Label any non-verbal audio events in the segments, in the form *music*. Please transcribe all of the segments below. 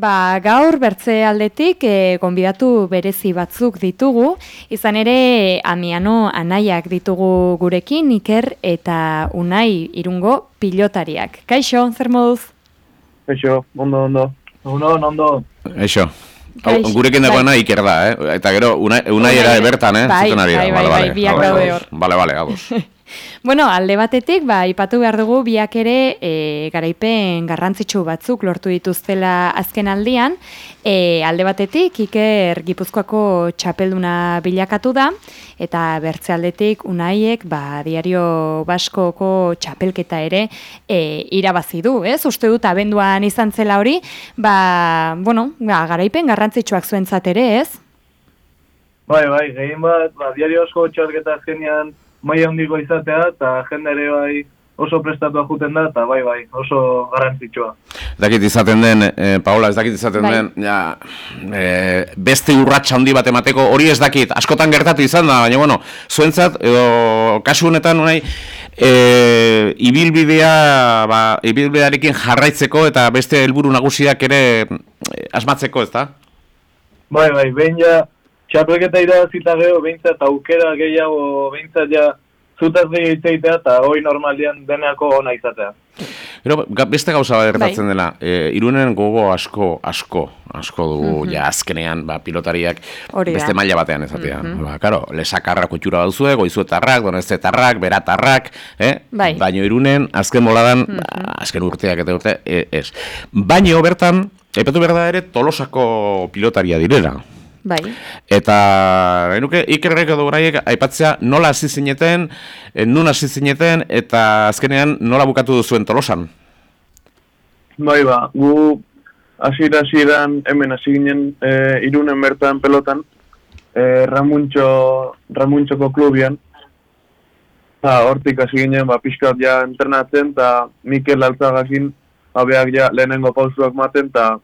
Ba, gaur bertze aldetik e, gonbidatu berezi batzuk ditugu, izan ere Amiano anaiak ditugu gurekin, Iker eta Unai irungo pilotariak. Kaixo, zer moduz? Kaixo, ondo, ondo. Ondo, ondo. Eixo. Gurekin dagoena bai. iker da, eh? Eta gero, unai, unai era bertan, eh? Bai, bai, bai, bai, bai, biak daude hor. Bale, bale. *laughs* Bueno, alde batetik, ba, ipatu behar dugu biak ere e, garaipen garrantzitsu batzuk lortu dituztela azken aldian. E, alde batetik, Iker Gipuzkoako txapelduna bilakatu da, eta bertze aldetik unaiek ba, diario baskoko txapelketa ere e, irabazi du, ez? Uste dut abenduan izan zela hori, ba, bueno, ba, garaipen garrantzitsuak zuentzat ere, ez? Bai, bai, gehien bat, ba, diario asko txarketa azkenian maia handiko izatea eta jende ere bai oso prestatua juten da eta bai bai oso garrantzitsua. Dakit izaten den, eh, Paola, ez dakit izaten bai. den, ja, eh, beste urratxa handi bat emateko, hori ez dakit, askotan gertatu izan da, baina bueno, zuentzat, edo kasu honetan unai, eh, ibilbidea, ba, ibilbidearekin jarraitzeko eta beste helburu nagusiak ere asmatzeko, ez da? Bai, bai, behin ja, txapelketa irabazita geho, behintzat aukera gehiago, behintzat ja, zutaz gehiago eta hoi normalian deneako ona izatea. Pero, beste gauza bat gertatzen bai. dela, e, irunen gogo asko, asko, asko du, mm -hmm. ja, azkenean, ba, pilotariak beste maila batean ezatea. Mm -hmm. ba, karo, lesakarra kutxura bauzue, goizuetarrak, donezetarrak, beratarrak, eh? Bai. Baino irunen, azken moladan, mm -hmm. azken urteak eta urte, e, ez. Baino, bertan, epatu berda ere, tolosako pilotaria direla. Bai. Eta genuke ikerrek edo graiek aipatzea nola hasi zineten, e, nun hasi zineten eta azkenean nola bukatu duzuen Tolosan. Bai ba, gu hasiera hasieran hemen hasi ginen e, Irunen bertan pelotan, e, Ramuntxo Ramuntxoko klubian. Ta hortik hasi ginen ba pixkat ja entrenatzen ta Mikel Altzagakin abeak ja lehenengo pausuak maten ta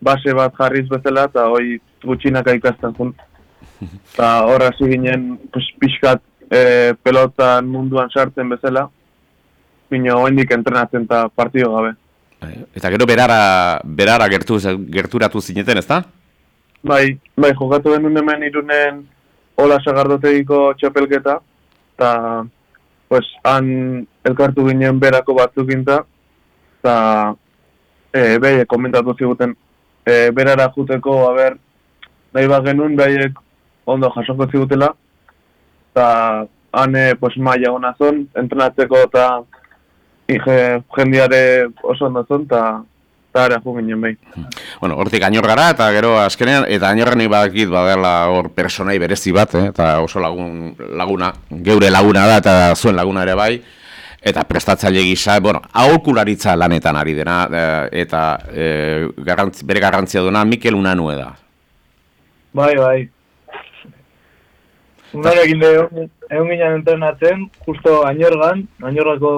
base bat jarriz bezala eta hoi gutxinaka ikasten jun. Eta hor hasi ginen pues, pixkat e, pelotan munduan sartzen bezala, bino hoendik entrenatzen eta partido gabe. Bai, eta gero berara, berara gertu, gerturatu zineten, ezta? Bai, bai, jokatu den hemen irunen hola sagardotegiko txapelketa, eta pues, han elkartu ginen berako batzukinta, eta e, behi, komentatu ziguten, e, berara juteko, haber, nahi bat genuen behaiek ondo jasoko zigutela, eta hane pues, maia hona zon, entrenatzeko eta jendiare oso ondo zon, eta eta ere jo ginen behi. Bueno, hortik ainor gara, eta gero azkenean, eta ainorren ibadakit badela hor personai berezi bat, eh? eta oso lagun, laguna, geure laguna da, eta zuen laguna ere bai, eta prestatzaile gisa, bueno, aholkularitza lanetan ari dena, eh, eta e, garrantzi, bere garrantzia duena Mikel Unanue da. Bai, bai. Unare egin de, egun ginen entrenatzen, justo ainorgan, ainorgako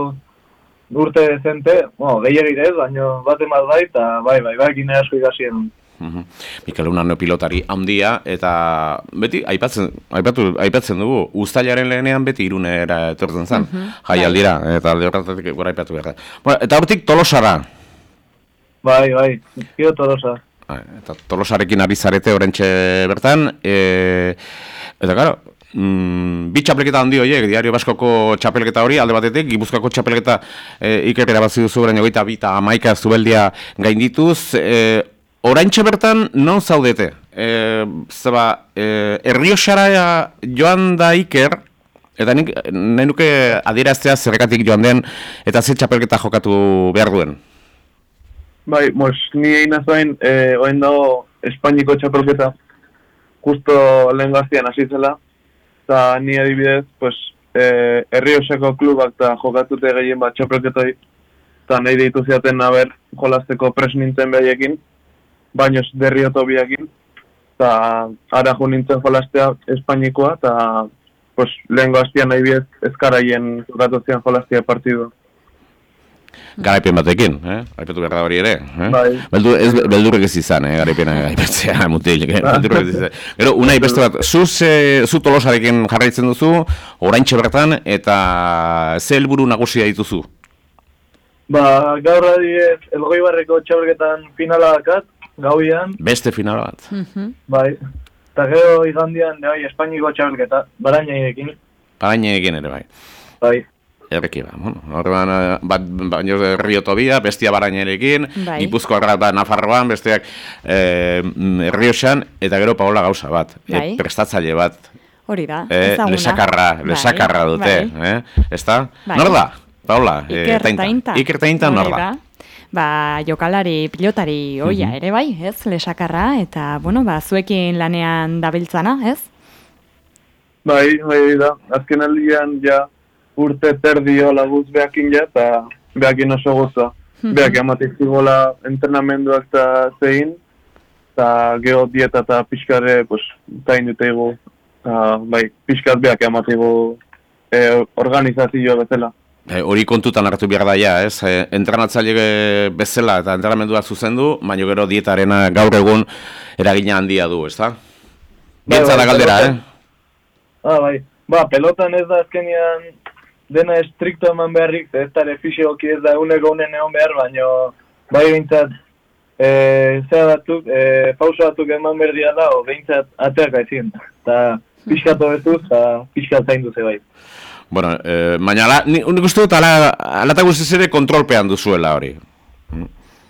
urte dezente, bueno, gehiagir ez, baino bat emaz bai, eta bai, bai, bai, gine asko ikasien. Uh Mikel Unano pilotari handia, eta beti, aipatzen, aipatu, aipatzen dugu, ustailaren lehenean beti irunera etortzen zen, uh jai aldira, eta alde horretatik gora aipatu behar. Bueno, eta hortik tolosara. Bai, bai, kio tolosa. Bai, eta tolosarekin ari zarete orentxe bertan, e, eta gara, mm, bi txapelketa handi horiek, diario baskoko txapelketa hori, alde batetik, gibuzkako txapelketa e, ikerera bat ziduzu beraino gaita bita amaika zubeldia gaindituz, e, orentxe bertan non zaudete? E, zaba, e, erriosara joan da iker, Eta nik, nahi nuke adieraztea zerrekatik joan den, eta ze txapelketa jokatu behar duen? Bai, mos, ni egin azoin, eh, oen dago Espainiko txapelketa, justo lehen gaztian hasi zela, eta ni adibidez, pues, eh, Oseko klubak eta jokatute gehien bat txapelketoi, eta nahi deitu ziaten haber jolazteko pres nintzen behiekin, baino derrioto biakin, eta ara jo nintzen jolaztea Espainikoa, eta pues, lehen gaztian nahi bidez ezkaraien jokatu zian jolaztea partidua garaipen batekin, eh? Aipatu behar da hori ere, eh? Bai. Beldur, ez, beldurrek ez izan, eh? Garaipena *laughs* aipatzea, mutil, eh? beldurrek ez izan. Gero, unai beste bat, zu, ze, zu tolosarekin jarraitzen duzu, oraintxe bertan, eta ze helburu nagusia dituzu? Ba, gaur adiez, elgoi barreko txabelketan finala dakat, gauian, Beste final bat. Mhm. bai. Eta gero igandian, bai, Espainiko txapelketa, barainaiekin, Paraineekin ere bai. bai. Erreki ba, bueno, orduan, eh, bat, baino Rio Tobia, bestia barainerekin, Bai. Gipuzkoarra da Nafarroan, besteak eh, mm, Errioxan, eta gero Paola gauza bat, Bai. eh, prestatzaile bat, Hori da, eh, ezaguna. lesakarra, Bai, lesakarra dute, bai. eh? Ezta? Bai. Nor da? Paola, eh, Iker Tainta. Tainta. Iker Tainta nor da? Ba, jokalari, pilotari oia Mhm. ere bai, ez, lesakarra, eta, bueno, ba, zuekin lanean dabiltzana, ez? Bai, bai, hori da. Azken aldian ja urte terdi hola guz behakin ja, eta behakin oso goza. Mhm. Beak ematik zigola entrenamenduak eta zein, eta geho dieta eta pixkare, pues, tain dute ego, bai, pixkat beak ematigo e, organizazioa bezala. Eh, hori kontutan hartu behar da ja, ez? E, entrenatzaile bezala eta entrenamendua zuzendu, baina gero dietarena gaur egun eragina handia du, ezta? Bai, Bientza bai, da galdera, pelotan. eh? Ah, bai. Ba, pelotan ez da azkenian dena estrikto eman beharrik, ez da fisioki ez da eguneko unen egon behar, baino bai behintzat e, zea batzuk, e, pauso batzuk eman behar dira da, o behintzat ateak aizien. Eta pixkat hobetuz, eta pixkat zaindu ze bai. Bueno, eh, baina ala, ni, nik uste dut ala, ala eta guztiz ere kontrolpean duzuela hori.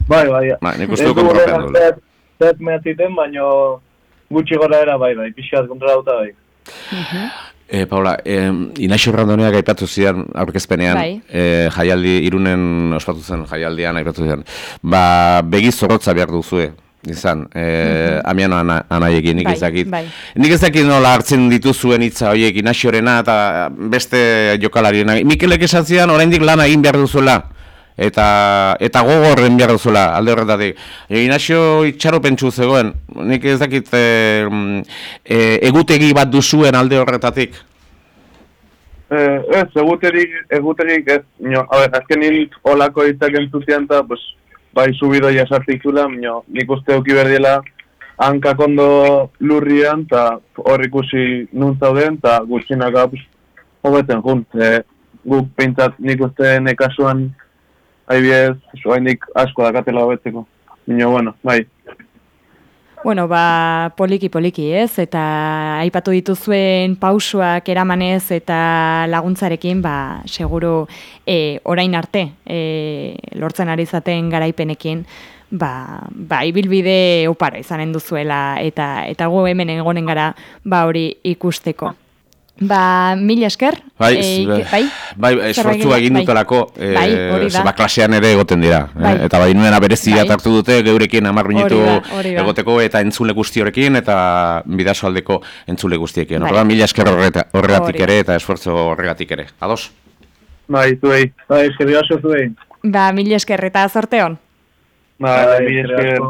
Bai, bai. Ba, nik Ez uste dut kontrolpean zehat- zehat mehatziten, baino gutxi gora era bai, bai, pixkat kontrolauta bai. E, Paula, e, Inaxo Randoneak aipatu zidan aurkezpenean, Bai. e, jaialdi, irunen ospatu zen jaialdian aipatu zidan, ba, begi zorrotza behar duzue, izan, e, amiano ana, anaiekin, nik Bai, ez dakit. bai. Nik ez dakit nola hartzen dituzuen hitza horiek Inaxorena eta beste jokalariena. Mikelek esan zidan, oraindik lana egin behar duzuela. Eta, eta gogorren behar duzuela, alde horretatik. E, Inaxio itxaro pentsu zegoen, nik ez dakit e, e, egutegi bat duzuen alde horretatik. Eh, ez, eguterik, eguterik ez, nio, a ber, azken hil olako hitzak entzutean eta, pues, bai, subido jasartik zula, nio, nik uste euki berdiela hankak ondo lurrian, eta hor ikusi nun zauden, eta gutxinaka, pues, hobeten jun. E, guk peintzat nik uste nekasuan, aibiez, soainik asko dakatela hobetzeko. Nio, bueno, bai. Bueno, ba, poliki poliki, ez? Eta aipatu dituzuen pausuak eramanez eta laguntzarekin, ba, seguru e, orain arte, e, lortzen ari zaten garaipenekin, ba, ba, ibilbide opara izanen duzuela eta eta gu hemen egonen gara ba hori ikusteko. Ba, mila esker. Bai, e, ik- bai, bai, esfortzua egin bai. dutelako, eh, Bai, da. zeba klasean ere egoten dira. eh, Bai. Eta bai nuena berezia Bai. hartu dute, geurekin amar minutu Hori da, hori da. egoteko eta entzule guztiorekin eta bidaso aldeko entzule guztiekin. Bai. Orduan, mila esker horreta- horregatik ere eta esfortzu horregatik ere. Ados? Bai, zuei. Bai, eskerrik asko zuei. ba, mila esker eta zorteon. Bai, Bai, mila esker.